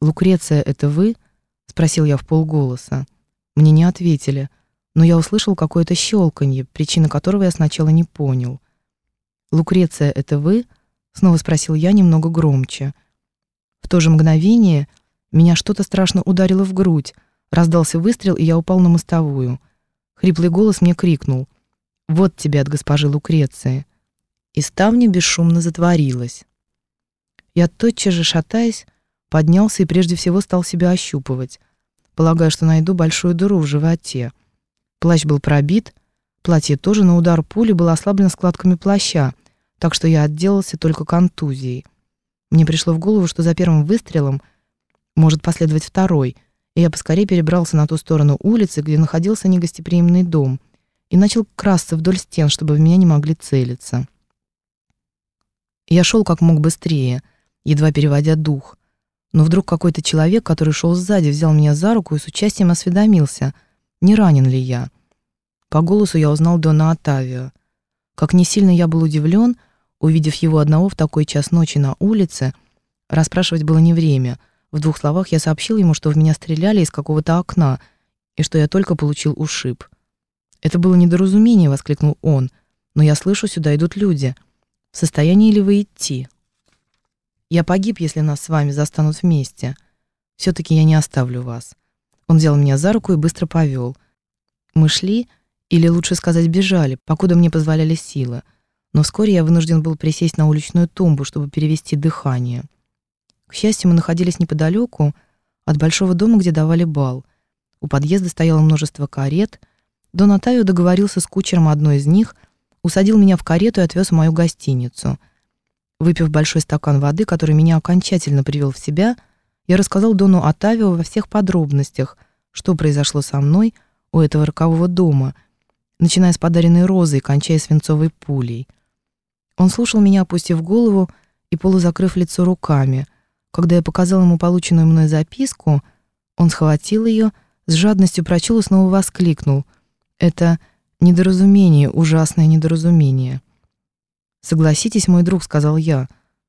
«Лукреция, это вы?» — спросил я в полголоса. Мне не ответили, но я услышал какое-то щелканье, причина которого я сначала не понял. «Лукреция, это вы?» — снова спросил я немного громче. В то же мгновение меня что-то страшно ударило в грудь, раздался выстрел, и я упал на мостовую. Хриплый голос мне крикнул «Вот тебе от госпожи Лукреции!» И ставня бесшумно затворилась. Я тотчас же, шатаясь, поднялся и прежде всего стал себя ощупывать, полагая, что найду большую дыру в животе. Плащ был пробит, платье тоже на удар пули было ослаблено складками плаща, так что я отделался только контузией. Мне пришло в голову, что за первым выстрелом может последовать второй, и я поскорее перебрался на ту сторону улицы, где находился негостеприимный дом, и начал красться вдоль стен, чтобы в меня не могли целиться. Я шел как мог быстрее — едва переводя дух. Но вдруг какой-то человек, который шел сзади, взял меня за руку и с участием осведомился, не ранен ли я. По голосу я узнал Дона Отавио. Как не сильно я был удивлен, увидев его одного в такой час ночи на улице, расспрашивать было не время. В двух словах я сообщил ему, что в меня стреляли из какого-то окна и что я только получил ушиб. «Это было недоразумение», — воскликнул он. «Но я слышу, сюда идут люди. В состоянии ли вы идти?» Я погиб, если нас с вами застанут вместе. все таки я не оставлю вас. Он взял меня за руку и быстро повел. Мы шли, или лучше сказать, бежали, покуда мне позволяли силы. Но вскоре я вынужден был присесть на уличную тумбу, чтобы перевести дыхание. К счастью, мы находились неподалеку от большого дома, где давали бал. У подъезда стояло множество карет. Дон Атавио договорился с кучером одной из них, усадил меня в карету и отвез в мою гостиницу — Выпив большой стакан воды, который меня окончательно привел в себя, я рассказал Дону Атавио во всех подробностях, что произошло со мной у этого рокового дома, начиная с подаренной розы и кончая свинцовой пулей. Он слушал меня, опустив голову и полузакрыв лицо руками. Когда я показал ему полученную мной записку, он схватил ее, с жадностью прочел и снова воскликнул. «Это недоразумение, ужасное недоразумение». «Согласитесь, мой друг», — сказал я,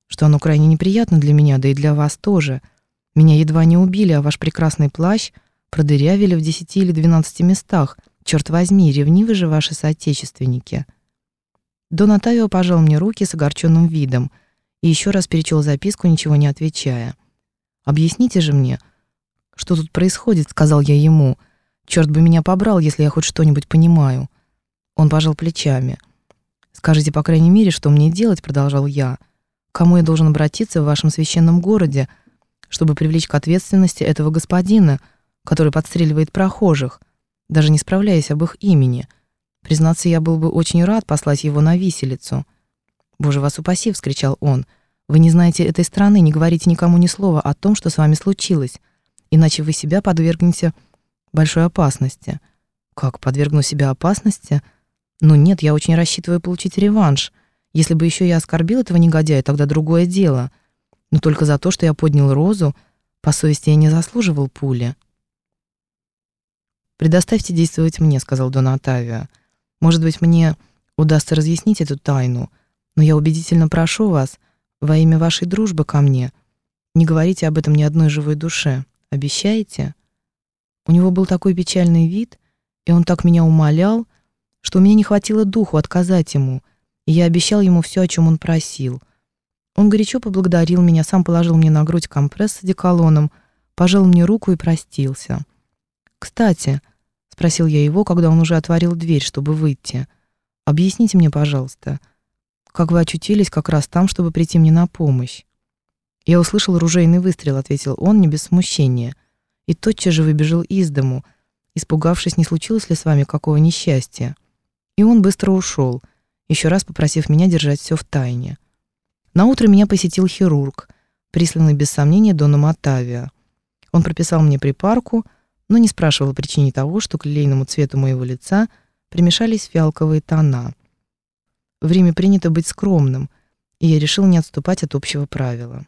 «что оно крайне неприятно для меня, да и для вас тоже. Меня едва не убили, а ваш прекрасный плащ продырявили в десяти или двенадцати местах. Черт возьми, ревнивы же ваши соотечественники». Дон Отавио пожал мне руки с огорченным видом и еще раз перечел записку, ничего не отвечая. «Объясните же мне, что тут происходит», — сказал я ему. «Черт бы меня побрал, если я хоть что-нибудь понимаю». Он пожал плечами. «Скажите, по крайней мере, что мне делать?» — продолжал я. «Кому я должен обратиться в вашем священном городе, чтобы привлечь к ответственности этого господина, который подстреливает прохожих, даже не справляясь об их имени? Признаться, я был бы очень рад послать его на виселицу». «Боже, вас упаси!» — вскричал он. «Вы не знаете этой страны, не говорите никому ни слова о том, что с вами случилось, иначе вы себя подвергнете большой опасности». «Как, подвергну себя опасности?» Ну нет, я очень рассчитываю получить реванш. Если бы еще я оскорбил этого негодяя, тогда другое дело. Но только за то, что я поднял розу, по совести я не заслуживал пули. «Предоставьте действовать мне», — сказал Дон Отавио. «Может быть, мне удастся разъяснить эту тайну, но я убедительно прошу вас, во имя вашей дружбы ко мне, не говорите об этом ни одной живой душе. Обещаете?» У него был такой печальный вид, и он так меня умолял, что у меня не хватило духу отказать ему, и я обещал ему все, о чем он просил. Он горячо поблагодарил меня, сам положил мне на грудь компресс с одеколоном, пожал мне руку и простился. «Кстати», — спросил я его, когда он уже отворил дверь, чтобы выйти, — «объясните мне, пожалуйста, как вы очутились как раз там, чтобы прийти мне на помощь?» «Я услышал ружейный выстрел», — ответил он не без смущения, и тотчас же выбежал из дому, испугавшись, не случилось ли с вами какого несчастья. И он быстро ушел, еще раз попросив меня держать все в тайне. На утро меня посетил хирург, присланный без сомнения доном Отавиа. Он прописал мне припарку, но не спрашивал о причине того, что к лилейному цвету моего лица примешались фиалковые тона. В Риме принято быть скромным, и я решил не отступать от общего правила.